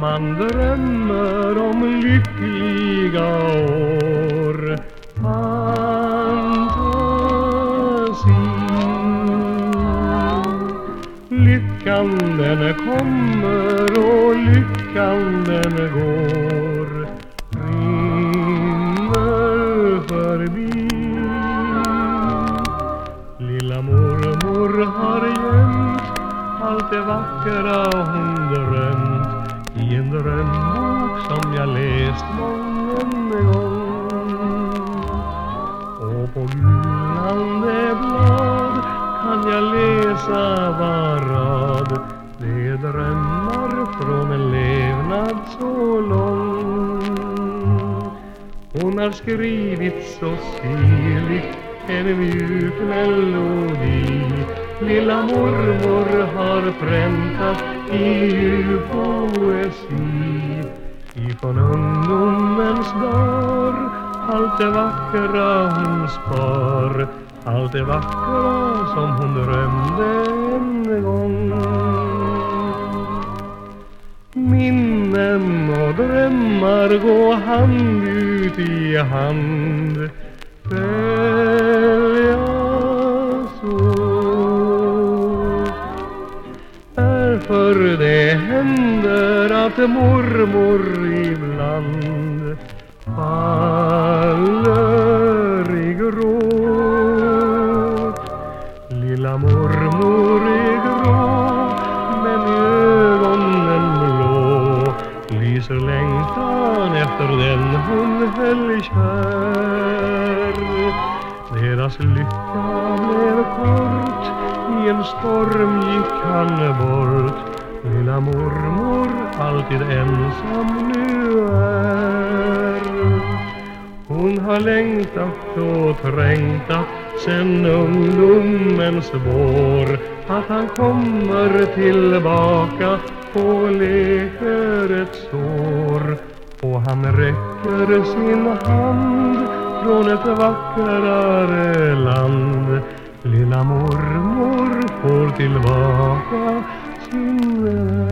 Man drömmer om lyckliga år. Fantasi. Lyckan den kommer och lyckan den går. Rinner förbi. Lilla mormor har gömt allt det vackra hon drömt resa var rad. Det är drömmar från en levnad så lång. Hon har skrivit så syrligt en mjuk melodi. Lilla mormor har präntat i poesi. Ifrån ungdomens dagar allt det vackra hon spar Allt det vackra som hon drömde en gång Minnen och drömmar gå hand ut i hand. Följas åt Därför det händer att mormor ibland far mormor är grå men i ögonen blå. Lyser längtan efter den hon höll kär. Deras lycka blev kort i en storm gick han bort. Lilla mormor alltid ensam nu har längtat och trängtat sen ungdomens vår. Att han kommer tillbaka och leker ett sår. Och han räcker sin hand från ett vackrare land. Lilla mormor får tillbaka sin vän.